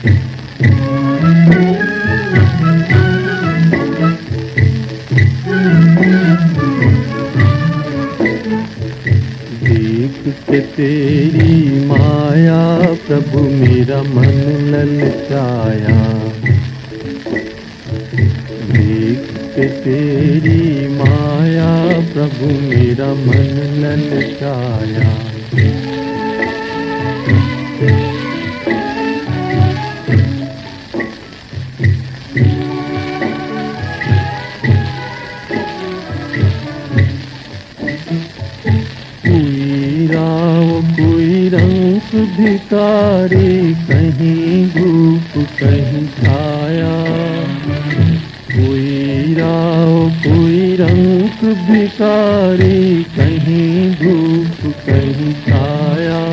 देख तेरी माया प्रभु मेरा मन ललचाया। देख तेरी माया प्रभु मेरा मन ललचाया। राव कोई रंग भिकारी कहीं धूप कहीं छाया। कोई राव कोई रंग भिकारी कहीं धूप कहीं छाया।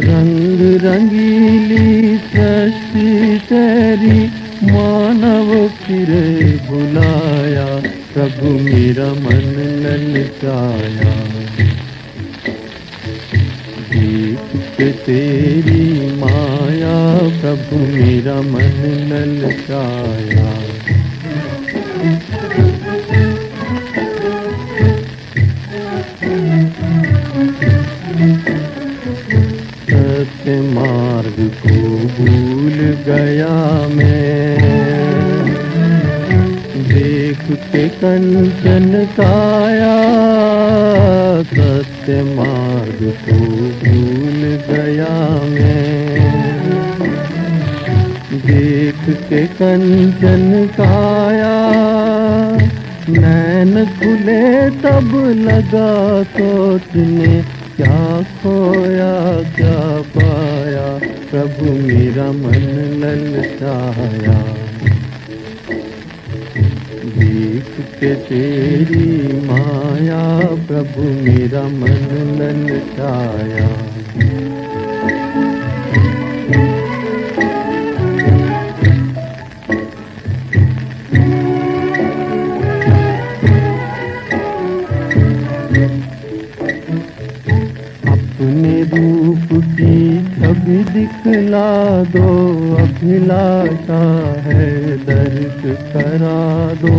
रंग रंगीली सृष्टि तेरी मानव फिरे बुलाया। प्रभु मेरा मन ललचाया। तेरी माया, प्रभु मेरा मन ललचाया। सत्य मार्ग को भूल गया मैं। देख के कंचन काया, सत्य मार्ग को भूल गया मैं। देख के कंचन काया, नैन खुले तब लगा सोचने क्या खोया, क्या पाया, प्रभु मेरा मन ललचाया। देख के तेरी माया प्रभु मेरा मन ललचाया अपने दिखला दो अभिलाषा है दर्श करा दो।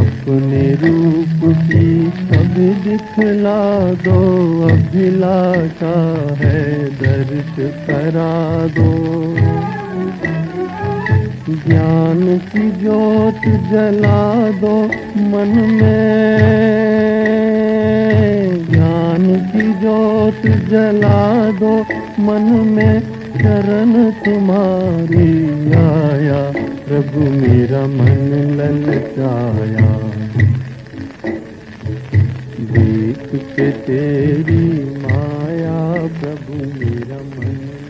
अपने रूप की सब दिखला दो अभिलाषा है दर्श करा दो। ज्ञान की ज्योत जला दो मन में। ज्योत जला दो मन में शरण तुम्हारी आया प्रभु मेरा मन ललचाया। देख के तेरी माया, प्रभु मेरा मन